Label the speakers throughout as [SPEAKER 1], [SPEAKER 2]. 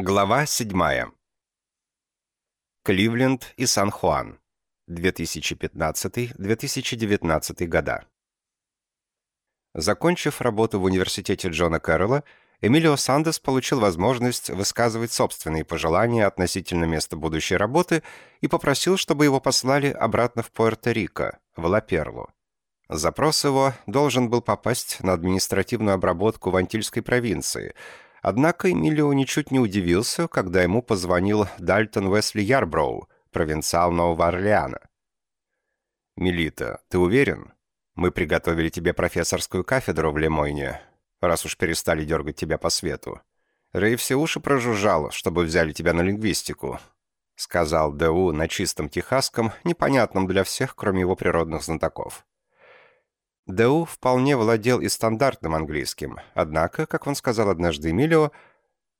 [SPEAKER 1] Глава 7. Кливленд и Сан-Хуан. 2015-2019 года. Закончив работу в университете Джона Кэрролла, Эмилио Сандес получил возможность высказывать собственные пожелания относительно места будущей работы и попросил, чтобы его послали обратно в Пуэрто-Рико, в Лаперлу. Запрос его должен был попасть на административную обработку в Антильской провинции – Однако Эмилио ничуть не удивился, когда ему позвонил Дальтон Уэсли Ярброу, провинциал Нового Орлеана. «Мелита, ты уверен? Мы приготовили тебе профессорскую кафедру в Лемойне, раз уж перестали дергать тебя по свету. Рэй все уши прожужжал, чтобы взяли тебя на лингвистику», — сказал Д.У. на чистом техасском, непонятном для всех, кроме его природных знатоков. Д.У. вполне владел и стандартным английским, однако, как он сказал однажды Эмилио,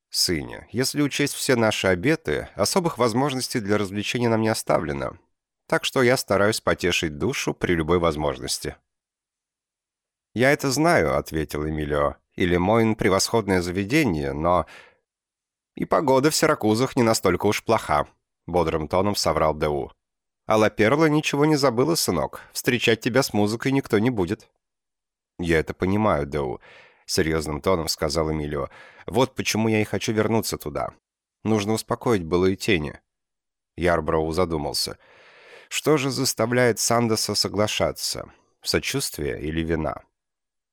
[SPEAKER 1] «Сыне, если учесть все наши обеты, особых возможностей для развлечения нам не оставлено, так что я стараюсь потешить душу при любой возможности». «Я это знаю», — ответил Эмилио, «и Лемойн — превосходное заведение, но...» «И погода в Сиракузах не настолько уж плоха», — бодрым тоном соврал Д.У. А Ла Перла ничего не забыла, сынок. Встречать тебя с музыкой никто не будет». «Я это понимаю, Дэу», — серьезным тоном сказал Эмилио. «Вот почему я и хочу вернуться туда. Нужно успокоить былые тени». Ярброу задумался. «Что же заставляет Сандоса соглашаться? Сочувствие или вина?»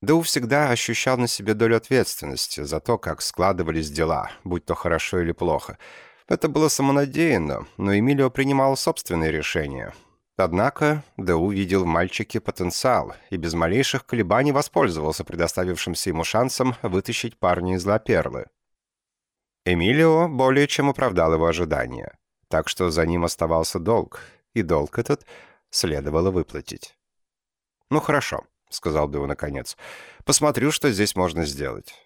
[SPEAKER 1] Дэу всегда ощущал на себе долю ответственности за то, как складывались дела, будь то хорошо или плохо — это было самонадеянно, но Эмилио принимал собственные решения. Однако Дэу видел в мальчике потенциал и без малейших колебаний воспользовался предоставившимся ему шансом вытащить парня из Лаперлы. Эмилио более чем оправдал его ожидания, так что за ним оставался долг, и долг этот следовало выплатить. «Ну хорошо», — сказал Дэу наконец, — «посмотрю, что здесь можно сделать».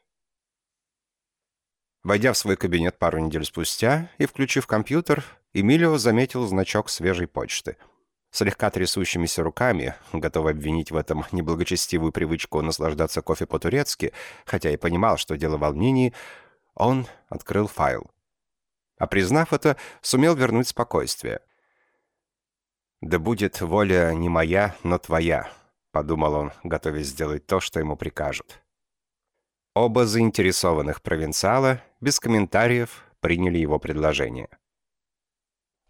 [SPEAKER 1] Войдя в свой кабинет пару недель спустя и включив компьютер, Эмилио заметил значок свежей почты. Слегка трясущимися руками, готовый обвинить в этом неблагочестивую привычку наслаждаться кофе по-турецки, хотя и понимал, что дело в волнении, он открыл файл. А признав это, сумел вернуть спокойствие. «Да будет воля не моя, но твоя», — подумал он, готовясь сделать то, что ему прикажут. Оба заинтересованных провинциала без комментариев приняли его предложение.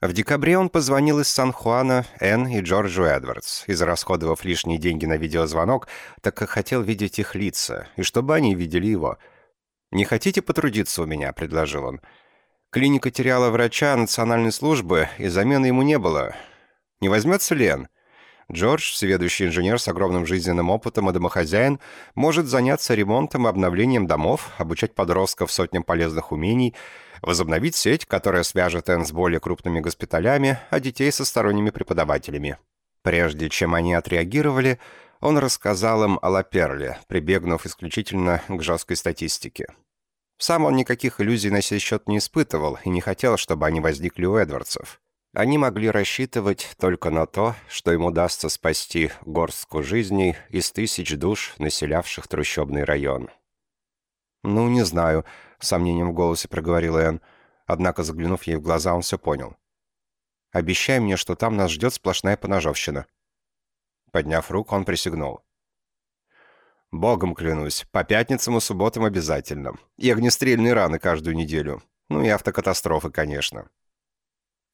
[SPEAKER 1] В декабре он позвонил из Сан-Хуана Энн и Джорджу Эдвардс, израсходовав лишние деньги на видеозвонок, так как хотел видеть их лица, и чтобы они видели его. «Не хотите потрудиться у меня?» — предложил он. «Клиника теряла врача национальной службы, и замены ему не было. Не возьмется ли Энн?» Джордж, сведущий инженер с огромным жизненным опытом и домохозяин, может заняться ремонтом и обновлением домов, обучать подростков сотням полезных умений, возобновить сеть, которая свяжет Энн с более крупными госпиталями, а детей со сторонними преподавателями. Прежде чем они отреагировали, он рассказал им о Лаперле, прибегнув исключительно к жесткой статистике. Сам он никаких иллюзий на сей счет не испытывал и не хотел, чтобы они возникли у Эдвардсов. Они могли рассчитывать только на то, что им удастся спасти горстку жизней из тысяч душ, населявших трущобный район. «Ну, не знаю», — сомнением в голосе проговорил Энн. Однако, заглянув ей в глаза, он все понял. «Обещай мне, что там нас ждет сплошная поножовщина». Подняв руку, он присягнул. «Богом клянусь, по пятницам и субботам обязательно. И огнестрельные раны каждую неделю. Ну и автокатастрофы, конечно».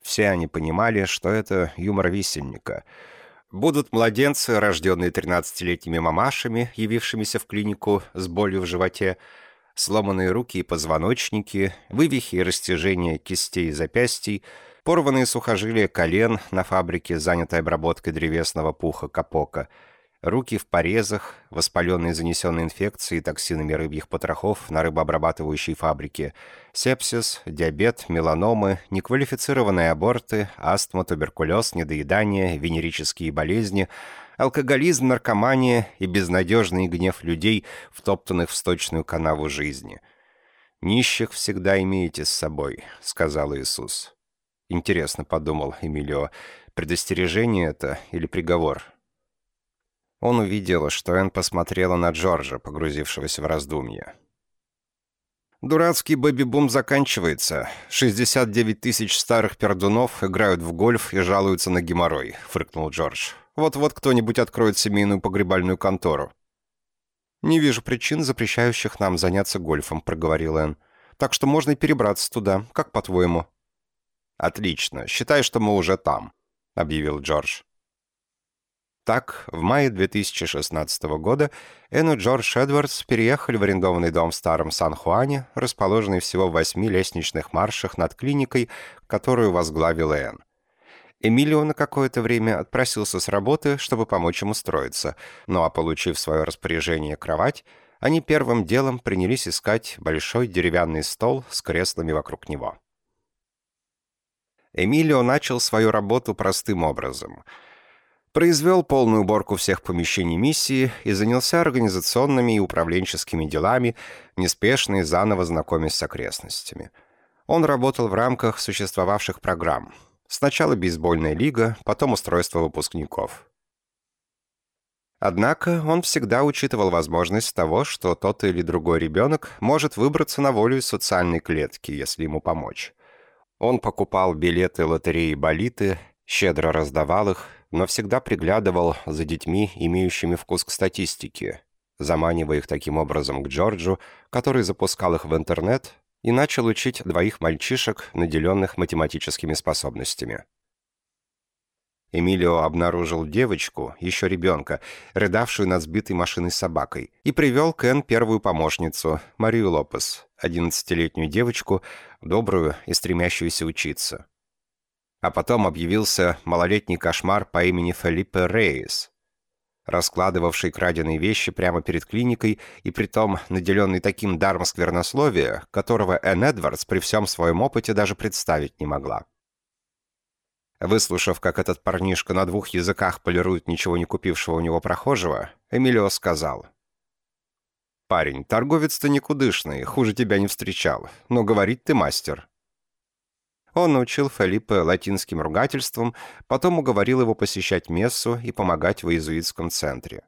[SPEAKER 1] Все они понимали, что это юмор висельника. Будут младенцы, рожденные 13-летними мамашами, явившимися в клинику с болью в животе, сломанные руки и позвоночники, вывихи и растяжения кистей и запястий, порванные сухожилия колен на фабрике, занятой обработкой древесного пуха капока — Руки в порезах, воспаленные занесенной инфекцией и токсинами рыбьих потрохов на рыбообрабатывающей фабрике, сепсис, диабет, меланомы, неквалифицированные аборты, астма, туберкулез, недоедание, венерические болезни, алкоголизм, наркомания и безнадежный гнев людей, втоптанных в сточную канаву жизни. «Нищих всегда имеете с собой», — сказал Иисус. «Интересно», — подумал Эмилио, — «предостережение это или приговор?» Он увидел, что Энн посмотрела на Джорджа, погрузившегося в раздумья. «Дурацкий бэби-бум заканчивается. 69 тысяч старых пердунов играют в гольф и жалуются на геморрой», — фыркнул Джордж. «Вот-вот кто-нибудь откроет семейную погребальную контору». «Не вижу причин, запрещающих нам заняться гольфом», — проговорил Энн. «Так что можно и перебраться туда. Как по-твоему?» «Отлично. Считай, что мы уже там», — объявил Джордж. Так, в мае 2016 года Энн и Джордж Эдвардс переехали в арендованный дом в Старом Сан-Хуане, расположенный всего в восьми лестничных маршах над клиникой, которую возглавил Энн. Эмилио на какое-то время отпросился с работы, чтобы помочь ему устроиться, ну а получив в свое распоряжение кровать, они первым делом принялись искать большой деревянный стол с креслами вокруг него. Эмилио начал свою работу простым образом — произвел полную уборку всех помещений миссии и занялся организационными и управленческими делами, неспешно и заново знакомясь с окрестностями. Он работал в рамках существовавших программ. Сначала бейсбольная лига, потом устройство выпускников. Однако он всегда учитывал возможность того, что тот или другой ребенок может выбраться на волю из социальной клетки, если ему помочь. Он покупал билеты лотереи «Болиты», щедро раздавал их, но всегда приглядывал за детьми, имеющими вкус к статистике, заманивая их таким образом к Джорджу, который запускал их в интернет и начал учить двоих мальчишек, наделенных математическими способностями. Эмилио обнаружил девочку, еще ребенка, рыдавшую над сбитой машиной собакой, и привел Кен первую помощницу, Марию Лопес, 11-летнюю девочку, добрую и стремящуюся учиться. А потом объявился малолетний кошмар по имени Фелиппе Рейс, раскладывавший краденые вещи прямо перед клиникой и притом наделенный таким даром сквернословия, которого Энн Эдвардс при всем своем опыте даже представить не могла. Выслушав, как этот парнишка на двух языках полирует ничего не купившего у него прохожего, Эмилио сказал. «Парень, торговец-то никудышный, хуже тебя не встречал, но говорить ты мастер. Он научил Фелиппе латинским ругательствам, потом уговорил его посещать мессу и помогать в иезуитском центре.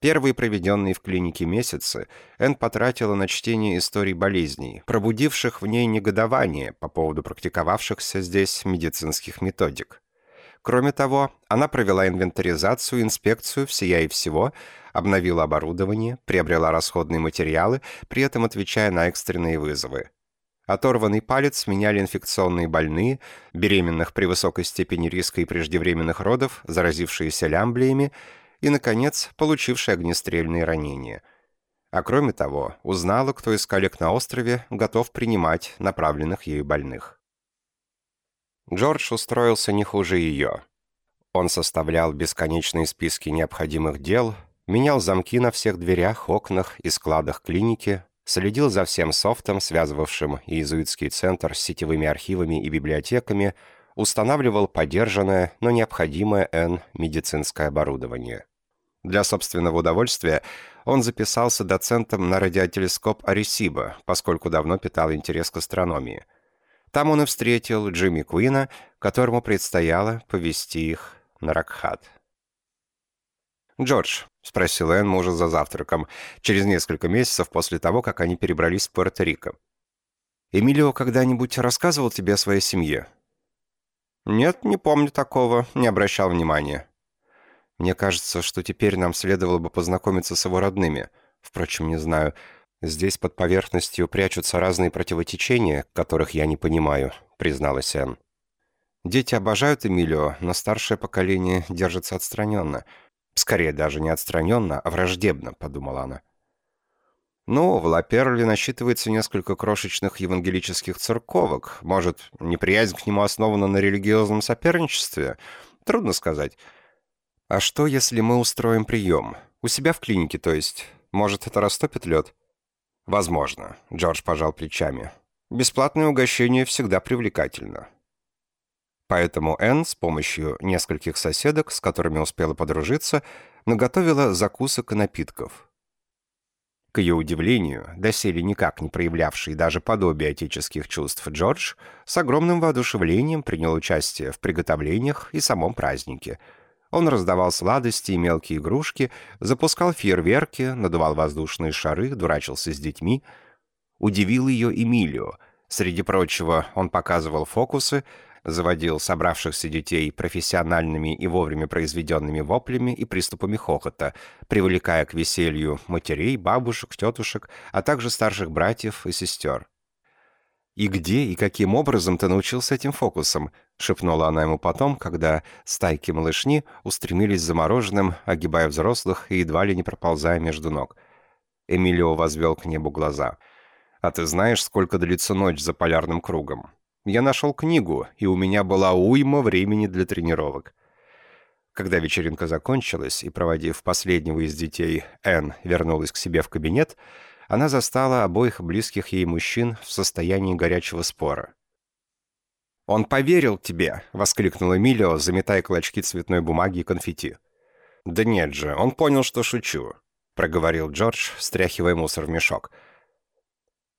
[SPEAKER 1] Первые проведенные в клинике месяцы Энн потратила на чтение историй болезней, пробудивших в ней негодование по поводу практиковавшихся здесь медицинских методик. Кроме того, она провела инвентаризацию инспекцию всея и всего, обновила оборудование, приобрела расходные материалы, при этом отвечая на экстренные вызовы. Оторванный палец меняли инфекционные больные, беременных при высокой степени риска и преждевременных родов, заразившиеся лямблиями и, наконец, получившие огнестрельные ранения. А кроме того, узнала, кто из коллег на острове готов принимать направленных ею больных. Джордж устроился не хуже ее. Он составлял бесконечные списки необходимых дел, менял замки на всех дверях, окнах и складах клиники, следил за всем софтом, связывавшим иезуитский центр с сетевыми архивами и библиотеками, устанавливал поддержанное, но необходимое N медицинское оборудование. Для собственного удовольствия он записался доцентом на радиотелескоп Аресиба, поскольку давно питал интерес к астрономии. Там он и встретил Джимми Куина, которому предстояло повести их на Ракхат. «Джордж, — спросил Энн мужа за завтраком, через несколько месяцев после того, как они перебрались в Пуэрто-Рико. «Эмилио когда-нибудь рассказывал тебе о своей семье?» «Нет, не помню такого, не обращал внимания». «Мне кажется, что теперь нам следовало бы познакомиться с его родными. Впрочем, не знаю. Здесь под поверхностью прячутся разные противотечения, которых я не понимаю», — призналась Энн. «Дети обожают Эмилио, но старшее поколение держится отстраненно». Скорее даже не отстраненно, а враждебно, подумала она. Ну, в Лаперле насчитывается несколько крошечных евангелических церковок. Может, неприязнь к нему основана на религиозном соперничестве? Трудно сказать. А что, если мы устроим прием? У себя в клинике, то есть? Может, это растопит лед? Возможно. Джордж пожал плечами. Бесплатное угощение всегда привлекательно. Поэтому Энн с помощью нескольких соседок, с которыми успела подружиться, наготовила закусок и напитков. К ее удивлению, доселе никак не проявлявший даже подобие отеческих чувств Джордж, с огромным воодушевлением принял участие в приготовлениях и самом празднике. Он раздавал сладости и мелкие игрушки, запускал фейерверки, надувал воздушные шары, дурачился с детьми. Удивил ее Эмилио. Среди прочего, он показывал фокусы, заводил собравшихся детей профессиональными и вовремя произведенными воплями и приступами хохота, привлекая к веселью матерей, бабушек, тетушек, а также старших братьев и сестер. «И где и каким образом ты научился этим фокусам?» — шепнула она ему потом, когда стайки малышни устремились за мороженым, огибая взрослых и едва ли не проползая между ног. Эмилио возвел к небу глаза. «А ты знаешь, сколько длится ночь за полярным кругом? Я нашел книгу, и у меня была уйма времени для тренировок». Когда вечеринка закончилась, и, проводив последнего из детей, Энн вернулась к себе в кабинет, — она застала обоих близких ей мужчин в состоянии горячего спора. «Он поверил тебе!» — воскликнул Эмилио, заметая клочки цветной бумаги и конфетти. «Да нет же, он понял, что шучу», — проговорил Джордж, стряхивая мусор в мешок.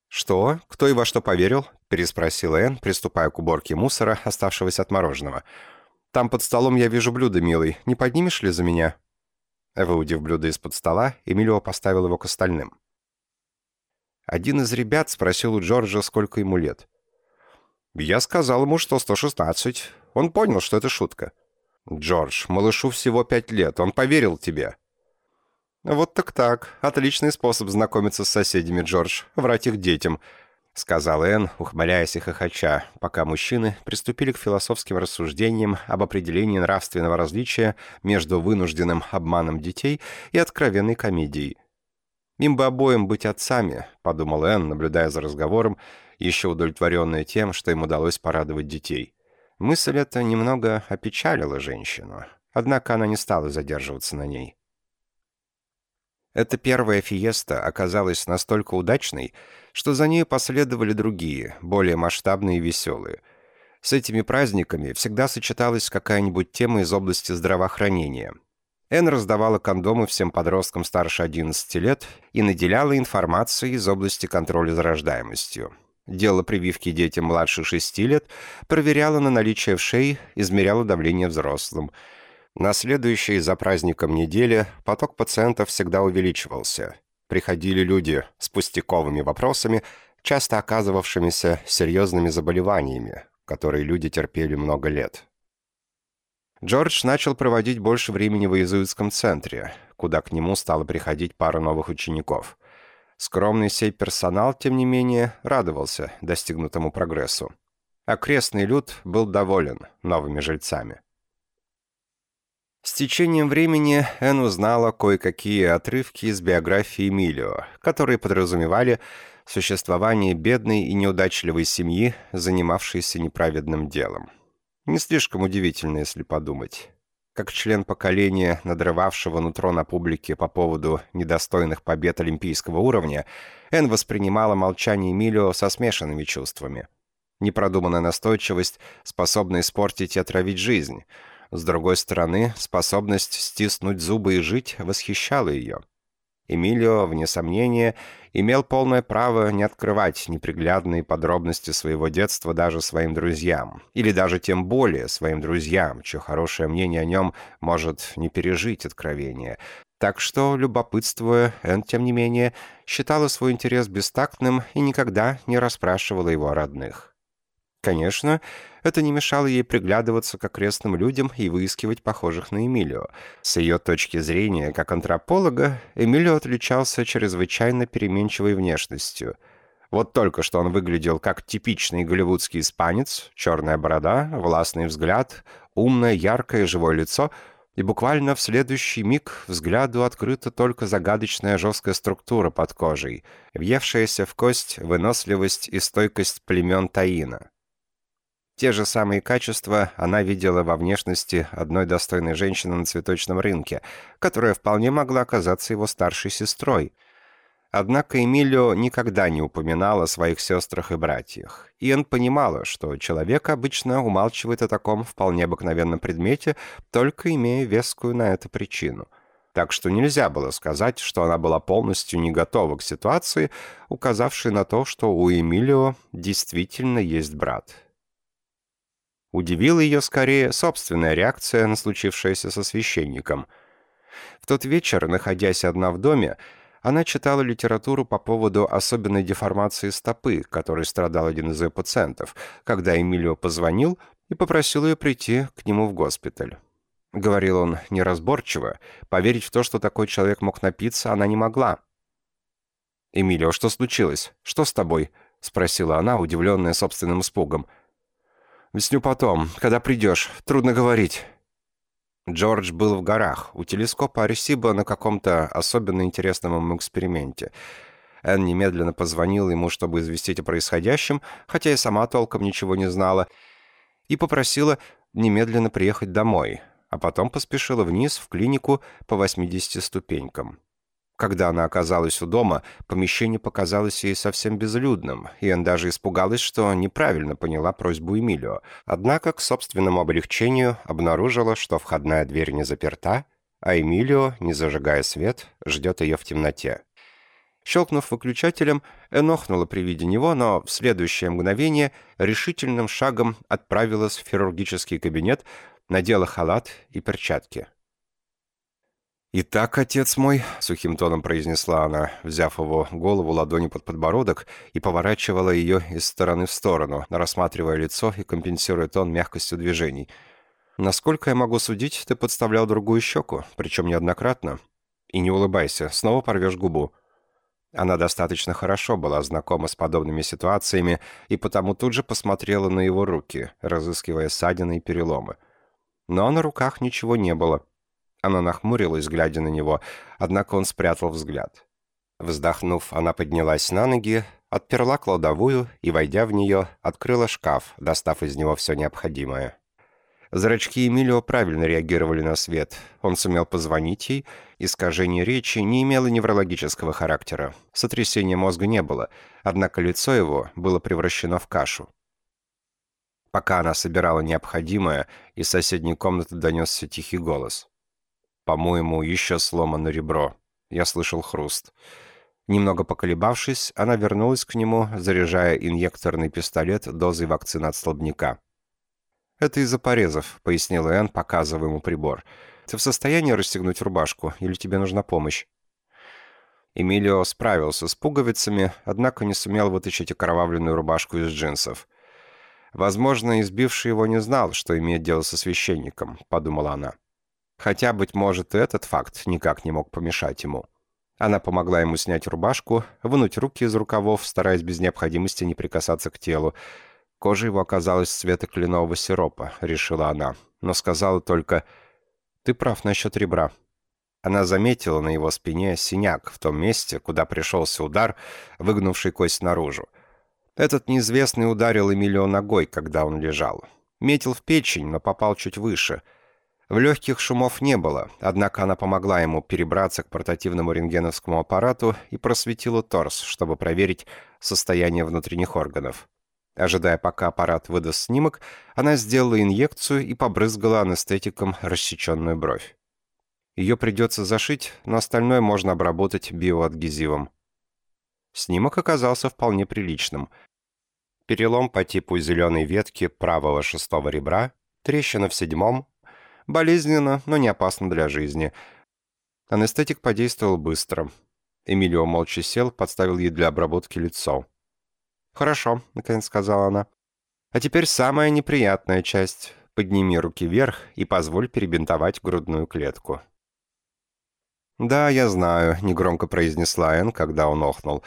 [SPEAKER 1] «Что? Кто и во что поверил?» — переспросила Энн, приступая к уборке мусора, оставшегося от мороженого. «Там под столом я вижу блюдо, милый. Не поднимешь ли за меня?» Выудив блюдо из-под стола, Эмилио поставил его к остальным. Один из ребят спросил у Джорджа, сколько ему лет. Я сказал ему, что 116. Он понял, что это шутка. «Джордж, малышу всего пять лет. Он поверил тебе». «Вот так так. Отличный способ знакомиться с соседями, Джордж. Врать их детям», — сказал Энн, ухмыляясь и хохоча, пока мужчины приступили к философским рассуждениям об определении нравственного различия между вынужденным обманом детей и откровенной комедией. «Им бы обоим быть отцами», — подумал Энн, наблюдая за разговором, еще удовлетворенная тем, что им удалось порадовать детей. Мысль эта немного опечалила женщину, однако она не стала задерживаться на ней. Эта первая фиеста оказалась настолько удачной, что за ней последовали другие, более масштабные и веселые. С этими праздниками всегда сочеталась какая-нибудь тема из области здравоохранения — Эн раздавала кондомы всем подросткам старше 11 лет и наделяла информацией из области контроля за рождаемостью. Делала прививки детям младше 6 лет, проверяла на наличие вшей, измеряла давление взрослым. На следующей за праздником неделе поток пациентов всегда увеличивался. Приходили люди с пустяковыми вопросами, часто оказывавшимися серьезными заболеваниями, которые люди терпели много лет. Джордж начал проводить больше времени в иезуитском центре, куда к нему стало приходить пара новых учеников. Скромный сей персонал, тем не менее, радовался достигнутому прогрессу. Окрестный люд был доволен новыми жильцами. С течением времени Энн узнала кое-какие отрывки из биографии Эмилио, которые подразумевали существование бедной и неудачливой семьи, занимавшейся неправедным делом. Не слишком удивительно, если подумать. Как член поколения, надрывавшего нутро на публике по поводу недостойных побед олимпийского уровня, Энн воспринимала молчание Эмилио со смешанными чувствами. Непродуманная настойчивость способна испортить и отравить жизнь. С другой стороны, способность стиснуть зубы и жить восхищала ее. Эмилио, вне сомнения, имел полное право не открывать неприглядные подробности своего детства даже своим друзьям, или даже тем более своим друзьям, чье хорошее мнение о нем может не пережить откровение. Так что, любопытствуя, Энн, тем не менее, считала свой интерес бестактным и никогда не расспрашивала его о родных. Конечно, это не мешало ей приглядываться к окрестным людям и выискивать похожих на Эмилио. С ее точки зрения, как антрополога, Эмилио отличался чрезвычайно переменчивой внешностью. Вот только что он выглядел как типичный голливудский испанец, черная борода, властный взгляд, умное, яркое, живое лицо — и буквально в следующий миг взгляду открыта только загадочная жесткая структура под кожей, въевшаяся в кость выносливость и стойкость племен Таина. Те же самые качества она видела во внешности одной достойной женщины на цветочном рынке, которая вполне могла оказаться его старшей сестрой. Однако Эмилио никогда не упоминал о своих сестрах и братьях. Иэн понимала, что человек обычно умалчивает о таком вполне обыкновенном предмете, только имея вескую на это причину. Так что нельзя было сказать, что она была полностью не готова к ситуации, указавшей на то, что у Эмилио действительно есть брат. Удивила ее скорее собственная реакция на случившееся со священником. В тот вечер, находясь одна в доме, Она читала литературу по поводу особенной деформации стопы, которой страдал один из ее пациентов, когда Эмилио позвонил и попросил ее прийти к нему в госпиталь. Говорил он неразборчиво, поверить в то, что такой человек мог напиться, она не могла. «Эмилио, что случилось? Что с тобой?» — спросила она, удивленная собственным испугом. «Объясню потом, когда придешь. Трудно говорить». Джордж был в горах, у телескопа Аресиба на каком-то особенно интересном эксперименте. Энн немедленно позвонила ему, чтобы известить о происходящем, хотя и сама толком ничего не знала, и попросила немедленно приехать домой, а потом поспешила вниз в клинику по 80 ступенькам. Когда она оказалась у дома, помещение показалось ей совсем безлюдным, и он даже испугалась, что неправильно поняла просьбу Эмилио. Однако, к собственному облегчению, обнаружила, что входная дверь не заперта, а Эмилио, не зажигая свет, ждет ее в темноте. Щелкнув выключателем, Энохнула при виде него, но в следующее мгновение решительным шагом отправилась в хирургический кабинет, надела халат и перчатки. «Итак, отец мой», — сухим тоном произнесла она, взяв его голову ладони под подбородок и поворачивала ее из стороны в сторону, рассматривая лицо и компенсируя тон мягкостью движений. «Насколько я могу судить, ты подставлял другую щеку, причем неоднократно. И не улыбайся, снова порвешь губу». Она достаточно хорошо была знакома с подобными ситуациями и потому тут же посмотрела на его руки, разыскивая ссадины и переломы. Но на руках ничего не было. Она нахмурилась, глядя на него, однако он спрятал взгляд. Вздохнув, она поднялась на ноги, отперла кладовую и, войдя в нее, открыла шкаф, достав из него все необходимое. Зрачки Эмилио правильно реагировали на свет. Он сумел позвонить ей. Искажение речи не имело неврологического характера. Сотрясения мозга не было, однако лицо его было превращено в кашу. Пока она собирала необходимое, из соседней комнаты донесся тихий голос. По-моему, еще сломано ребро. Я слышал хруст. Немного поколебавшись, она вернулась к нему, заряжая инъекторный пистолет дозой вакцины от столбняка. «Это из-за порезов», — пояснила Энн, показывая ему прибор. «Ты в состоянии расстегнуть рубашку, или тебе нужна помощь?» Эмилио справился с пуговицами, однако не сумел вытащить окровавленную рубашку из джинсов. «Возможно, избивший его не знал, что имеет дело со священником», — подумала она. Хотя, быть может, и этот факт никак не мог помешать ему. Она помогла ему снять рубашку, вынуть руки из рукавов, стараясь без необходимости не прикасаться к телу. Кожа его оказалась цвета кленового сиропа, решила она, но сказала только «Ты прав насчет ребра». Она заметила на его спине синяк в том месте, куда пришелся удар, выгнувший кость наружу. Этот неизвестный ударил Эмилио ногой, когда он лежал. Метил в печень, но попал чуть выше — в легких шумов не было, однако она помогла ему перебраться к портативному рентгеновскому аппарату и просветила торс, чтобы проверить состояние внутренних органов. Ожидая, пока аппарат выдаст снимок, она сделала инъекцию и побрызгала анестетиком рассеченную бровь. Ее придется зашить, но остальное можно обработать биоадгезивом. Снимок оказался вполне приличным. Перелом по типу зеленой ветки правого шестого ребра, трещина в седьмом, Болезненно, но не опасно для жизни. Анестетик подействовал быстро. Эмилио молча сел, подставил ей для обработки лицо. «Хорошо», — наконец сказала она. «А теперь самая неприятная часть. Подними руки вверх и позволь перебинтовать грудную клетку». «Да, я знаю», — негромко произнесла Энн, когда он охнул.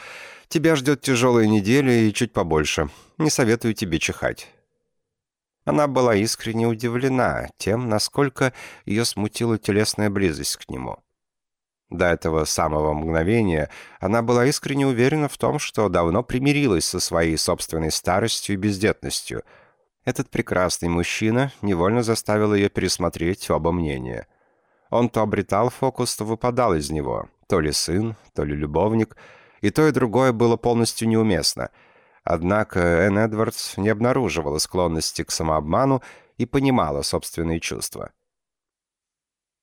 [SPEAKER 1] «Тебя ждет тяжелая неделя и чуть побольше. Не советую тебе чихать. Она была искренне удивлена тем, насколько ее смутила телесная близость к нему. До этого самого мгновения она была искренне уверена в том, что давно примирилась со своей собственной старостью и бездетностью. Этот прекрасный мужчина невольно заставил ее пересмотреть оба мнения. Он то обретал фокус, то выпадал из него, то ли сын, то ли любовник, и то и другое было полностью неуместно — Однако Энн Эдвардс не обнаруживала склонности к самообману и понимала собственные чувства.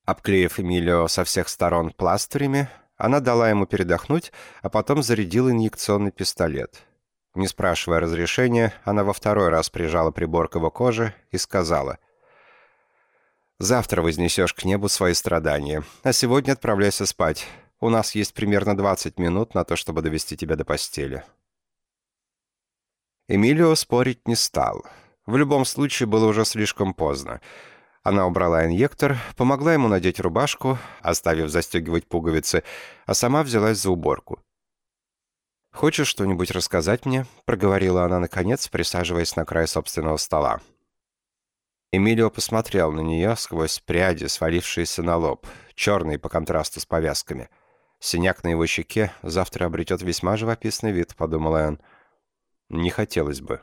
[SPEAKER 1] Обклеив Эмилио со всех сторон пластырями, она дала ему передохнуть, а потом зарядила инъекционный пистолет. Не спрашивая разрешения, она во второй раз прижала прибор к его коже и сказала «Завтра вознесешь к небу свои страдания, а сегодня отправляйся спать. У нас есть примерно 20 минут на то, чтобы довести тебя до постели». Эмилио спорить не стал. В любом случае было уже слишком поздно. Она убрала инъектор, помогла ему надеть рубашку, оставив застегивать пуговицы, а сама взялась за уборку. «Хочешь что-нибудь рассказать мне?» — проговорила она наконец, присаживаясь на край собственного стола. Эмилио посмотрел на нее сквозь пряди, свалившиеся на лоб, черные по контрасту с повязками. Синяк на его щеке завтра обретет весьма живописный вид, подумала он. Не хотелось бы.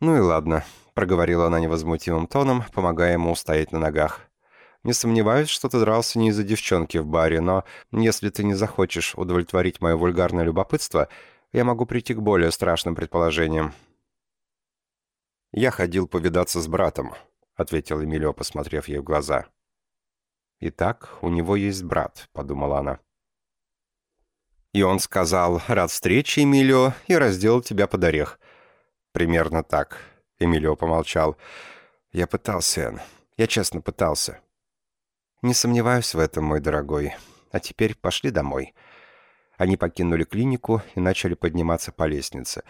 [SPEAKER 1] «Ну и ладно», — проговорила она невозмутимым тоном, помогая ему устоять на ногах. «Не сомневаюсь, что ты дрался не из-за девчонки в баре, но если ты не захочешь удовлетворить мое вульгарное любопытство, я могу прийти к более страшным предположениям». «Я ходил повидаться с братом», — ответил Эмилио, посмотрев ей в глаза. «Итак, у него есть брат», — подумала она. И он сказал «Рад встрече, Эмилио», и разделал тебя под орех. Примерно так. Эмилио помолчал. Я пытался, Энн. Я честно пытался. Не сомневаюсь в этом, мой дорогой. А теперь пошли домой. Они покинули клинику и начали подниматься по лестнице.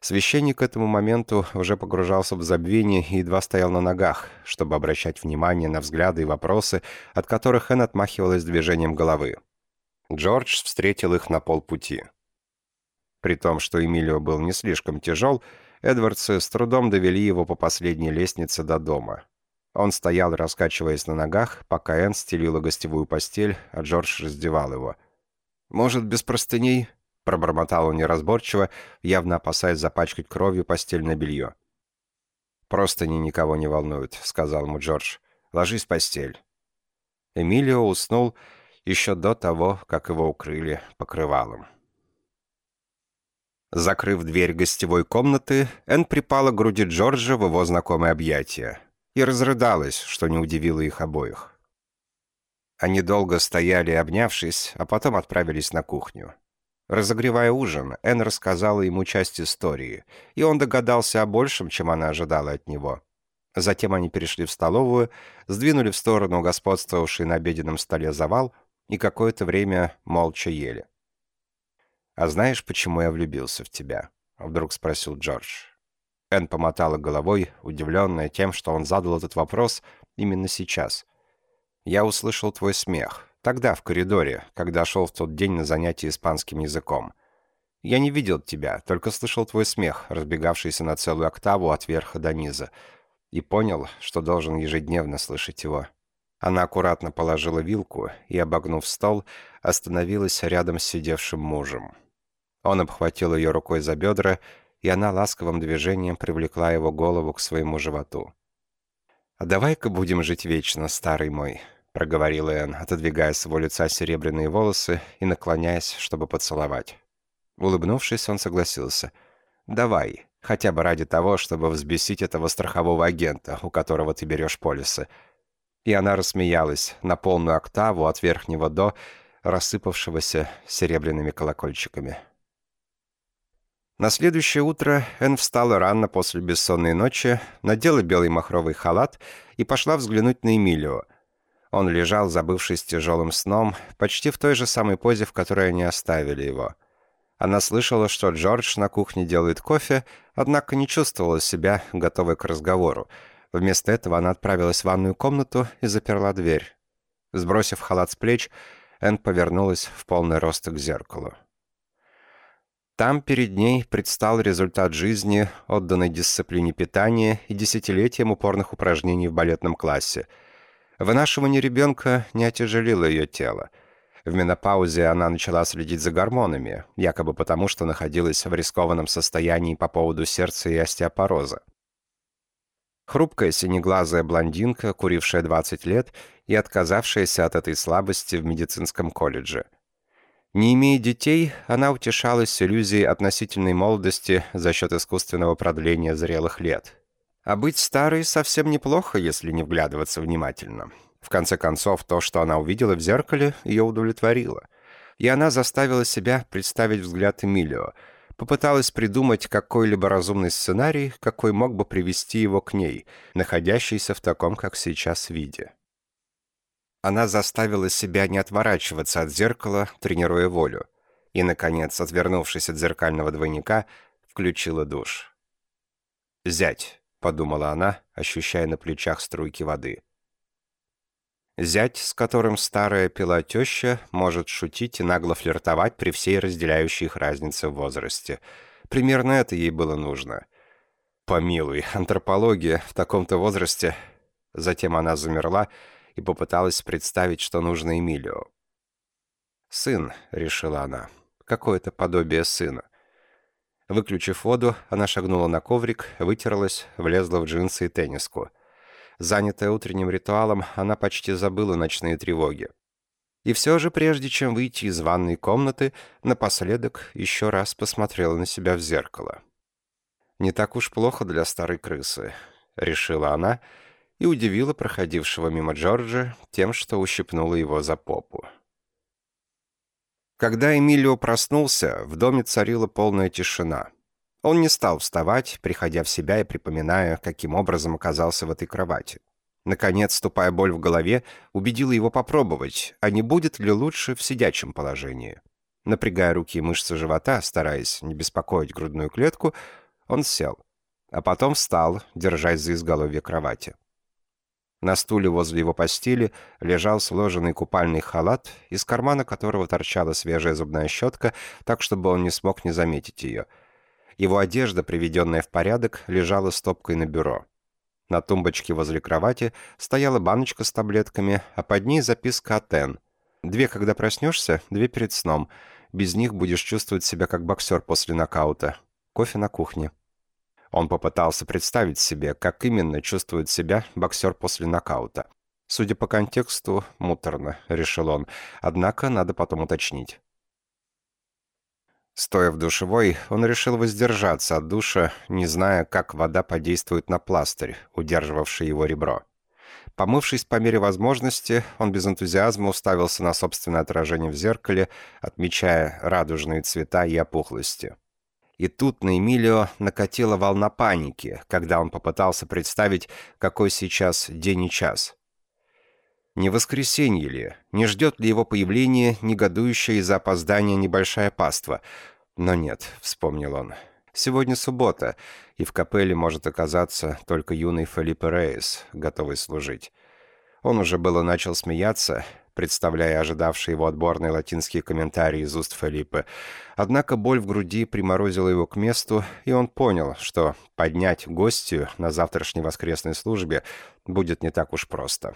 [SPEAKER 1] Священник к этому моменту уже погружался в забвение и едва стоял на ногах, чтобы обращать внимание на взгляды и вопросы, от которых Энн отмахивалась движением головы. Джордж встретил их на полпути. При том, что Эмилио был не слишком тяжел, Эдвардсы с трудом довели его по последней лестнице до дома. Он стоял, раскачиваясь на ногах, пока Энн стелила гостевую постель, а Джордж раздевал его. «Может, без простыней?» — пробормотал он неразборчиво, явно опасаясь запачкать кровью постельное белье. «Простыни никого не волнуют», — сказал ему Джордж. «Ложись в постель». Эмилио уснул, — еще до того, как его укрыли покрывалом. Закрыв дверь гостевой комнаты, Энн припала к груди Джорджа в его знакомое объятие и разрыдалась, что не удивило их обоих. Они долго стояли, обнявшись, а потом отправились на кухню. Разогревая ужин, Энн рассказала ему часть истории, и он догадался о большем, чем она ожидала от него. Затем они перешли в столовую, сдвинули в сторону господствовавший на обеденном столе завал и какое-то время молча ели. «А знаешь, почему я влюбился в тебя?» — вдруг спросил Джордж. Энн помотала головой, удивленная тем, что он задал этот вопрос именно сейчас. «Я услышал твой смех. Тогда, в коридоре, когда шел в тот день на занятие испанским языком. Я не видел тебя, только слышал твой смех, разбегавшийся на целую октаву от верха до низа, и понял, что должен ежедневно слышать его. Она аккуратно положила вилку и, обогнув стол, остановилась рядом с сидевшим мужем. Он обхватил ее рукой за бедра, и она ласковым движением привлекла его голову к своему животу. «А давай-ка будем жить вечно, старый мой», — проговорила Энн, отодвигая с его лица серебряные волосы и наклоняясь, чтобы поцеловать. Улыбнувшись, он согласился. «Давай, хотя бы ради того, чтобы взбесить этого страхового агента, у которого ты берешь полисы. И она рассмеялась на полную октаву от верхнего до, рассыпавшегося серебряными колокольчиками. На следующее утро Энн встала рано после бессонной ночи, надела белый махровый халат и пошла взглянуть на Эмилио. Он лежал, забывшись тяжелым сном, почти в той же самой позе, в которой они оставили его. Она слышала, что Джордж на кухне делает кофе, однако не чувствовала себя готовой к разговору, Вместо этого она отправилась в ванную комнату и заперла дверь. Сбросив халат с плеч, Энн повернулась в полный рост к зеркалу. Там перед ней предстал результат жизни, отданной дисциплине питания и десятилетиям упорных упражнений в балетном классе. Вынашивание ребенка не отяжелило ее тело. В менопаузе она начала следить за гормонами, якобы потому, что находилась в рискованном состоянии по поводу сердца и остеопороза. Хрупкая синеглазая блондинка, курившая 20 лет и отказавшаяся от этой слабости в медицинском колледже. Не имея детей, она утешалась иллюзией относительной молодости за счет искусственного продления зрелых лет. А быть старой совсем неплохо, если не вглядываться внимательно. В конце концов, то, что она увидела в зеркале, ее удовлетворило. И она заставила себя представить взгляд Эмилио — попыталась придумать какой-либо разумный сценарий, какой мог бы привести его к ней, находящейся в таком, как сейчас, виде. Она заставила себя не отворачиваться от зеркала, тренируя волю. И, наконец, отвернувшись от зеркального двойника, включила душ. «Зять», — подумала она, ощущая на плечах струйки воды. Зять, с которым старая пила теща, может шутить и нагло флиртовать при всей разделяющей их разнице в возрасте. Примерно это ей было нужно. Помилуй, антропология в таком-то возрасте. Затем она замерла и попыталась представить, что нужно Эмилио. «Сын», — решила она, — «какое-то подобие сына». Выключив воду, она шагнула на коврик, вытерлась, влезла в джинсы и тенниску. Занятая утренним ритуалом, она почти забыла ночные тревоги. И все же, прежде чем выйти из ванной комнаты, напоследок еще раз посмотрела на себя в зеркало. «Не так уж плохо для старой крысы», — решила она и удивила проходившего мимо Джорджа тем, что ущипнула его за попу. Когда Эмилио проснулся, в доме царила полная тишина. Он не стал вставать, приходя в себя и припоминая, каким образом оказался в этой кровати. Наконец, ступая боль в голове, убедила его попробовать, а не будет ли лучше в сидячем положении. Напрягая руки и мышцы живота, стараясь не беспокоить грудную клетку, он сел, а потом встал, держась за изголовье кровати. На стуле возле его постели лежал сложенный купальный халат, из кармана которого торчала свежая зубная щетка, так, чтобы он не смог не заметить ее. Его одежда, приведенная в порядок, лежала стопкой на бюро. На тумбочке возле кровати стояла баночка с таблетками, а под ней записка от Энн. «Две, когда проснешься, две перед сном. Без них будешь чувствовать себя как боксер после нокаута. Кофе на кухне». Он попытался представить себе, как именно чувствует себя боксер после нокаута. Судя по контексту, муторно, решил он, однако надо потом уточнить. Стоя в душевой, он решил воздержаться от душа, не зная, как вода подействует на пластырь, удерживавший его ребро. Помывшись по мере возможности, он без энтузиазма уставился на собственное отражение в зеркале, отмечая радужные цвета и опухлости. И тут на Эмилио накатила волна паники, когда он попытался представить, какой сейчас день и час. Не воскресенье ли? Не ждет ли его появление негодующая из-за опоздания небольшая паства? Но нет, вспомнил он. Сегодня суббота, и в капелле может оказаться только юный Филиппе Рейс, готовый служить. Он уже было начал смеяться, представляя ожидавшие его отборные латинские комментарии из уст Филиппа. Однако боль в груди приморозила его к месту, и он понял, что поднять гостью на завтрашней воскресной службе будет не так уж просто.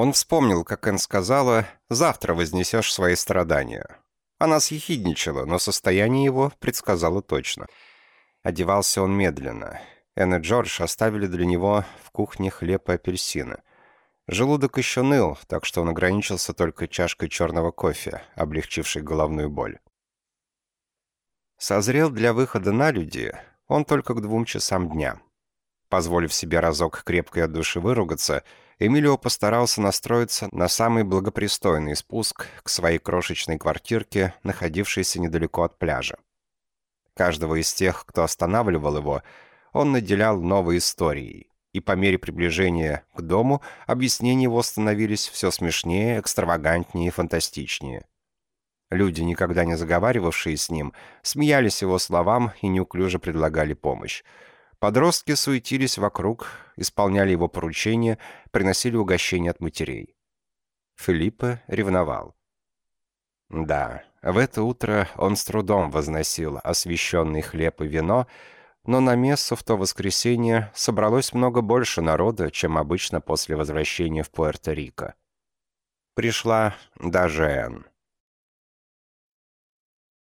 [SPEAKER 1] Он вспомнил, как Энн сказала, «Завтра вознесешь свои страдания». Она съехидничала, но состояние его предсказало точно. Одевался он медленно. Энн и Джордж оставили для него в кухне хлеб и апельсины — Желудок еще ныл, так что он ограничился только чашкой черного кофе, облегчившей головную боль. Созрел для выхода на люди он только к двум часам дня. Позволив себе разок крепко и от души выругаться, Эмилио постарался настроиться на самый благопристойный спуск к своей крошечной квартирке, находившейся недалеко от пляжа. Каждого из тех, кто останавливал его, он наделял новой историей и по мере приближения к дому объяснения его становились все смешнее, экстравагантнее и фантастичнее. Люди, никогда не заговаривавшие с ним, смеялись его словам и неуклюже предлагали помощь. Подростки суетились вокруг, исполняли его поручения, приносили угощения от матерей. Филиппе ревновал. Да, в это утро он с трудом возносил освященный хлеб и вино, но на мессу в то воскресенье собралось много больше народа, чем обычно после возвращения в Пуэрто-Рико. Пришла даже Энн.